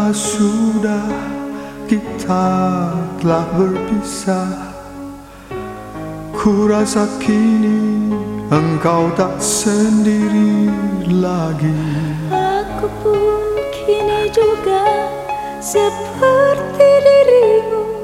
lama sudah kita telah berpisah? Ku rasa kini engkau tak sendiri lagi. Aku pun kini juga seperti dirimu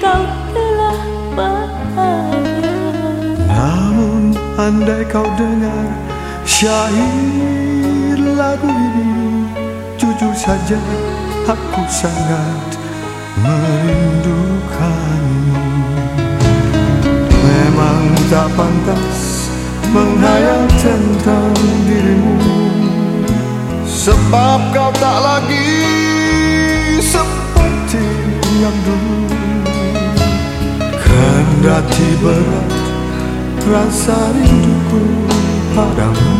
kau telah bahagia. Namun andai kau dengar syair lagu ini Jujur saja aku sangat merindukanmu. Memang tak pantas menghayal tentang dirimu Sebab kau tak lagi Kendati berat rasa rinduku padamu.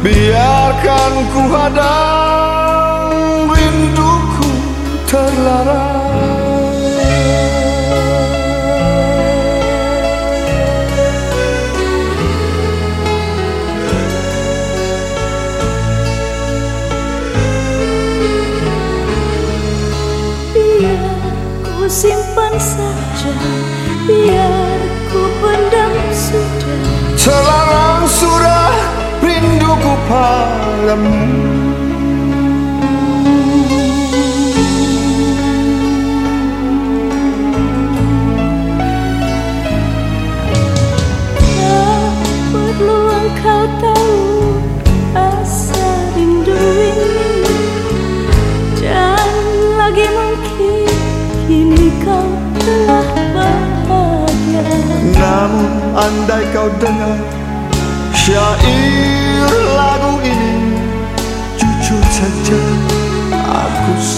Biarkan ku hadang rinduku terlarang padamu Tak perlu engkau tahu Rasa rindu ini. Dan lagi mungkin Kini kau telah bahagia. Namun andai kau dengar Syair lagu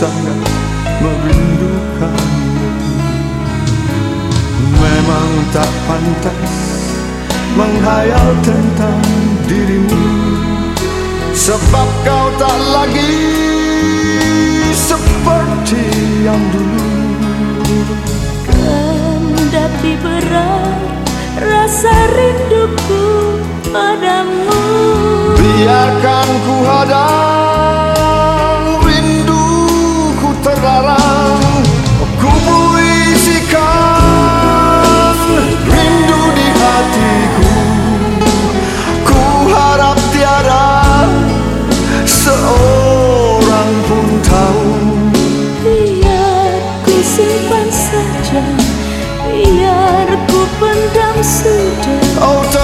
sangat merindukanmu Memang tak pantas menghayal tentang dirimu. Sebab kau tak lagi so dear. Oh,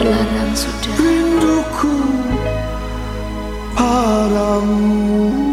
terlarang sudah. Rinduku padamu.